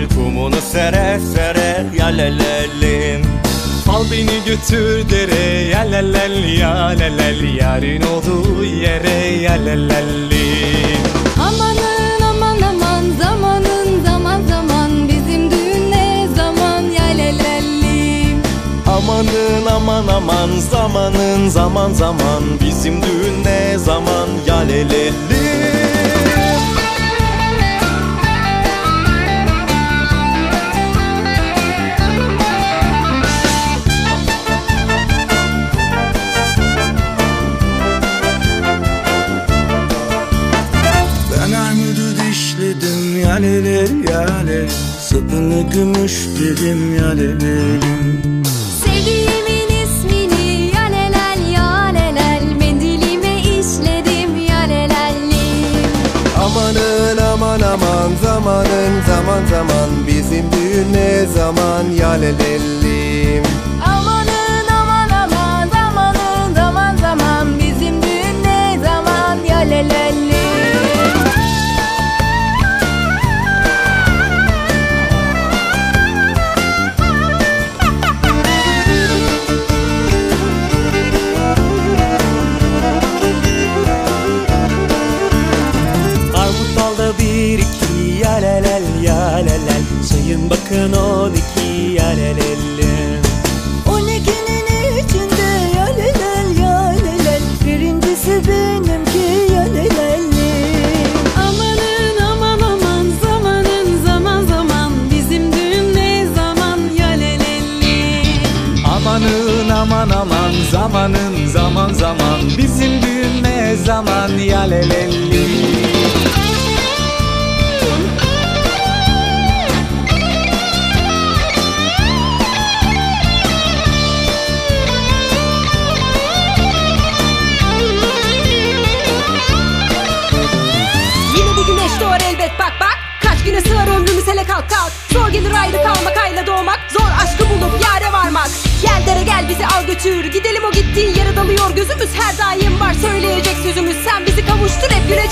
serer Kumunu serer serer yalelelim Al beni götür dere yalelel yalelel. Yarın olduğu yere yalelelim Amanın aman aman zamanın zaman zaman. Bizim düğün ne zaman yalelelim Amanın aman aman zamanın zaman zaman. Bizim düğün ne yaleler yale Sapını gümüş dedim yalelerim Amanın aman aman zamanın zaman zaman. Bizim düğün ne zaman yalelelim Aman Sayın bakın on iki yalelelim On ikinin içinde yalelel yalelel Birincisi benimki yalelelli Amanın aman aman zamanın zaman zaman. Bizim düğün ne zaman yalelelli Amanın aman aman zamanın zaman zaman. Bizim düğün ne zaman yalelelli Yine bir kalk kalk. Zor gelir ayrı kalmak ayla doğmak. Zor aşkı bulup yare varmak. Gel dere gel bizi al götür. Gidelim o gittiğin yere dalıyor gözümüz. Her daim var. Söyleyecek sözümüz. Sen bizi kavuştur hep gülecek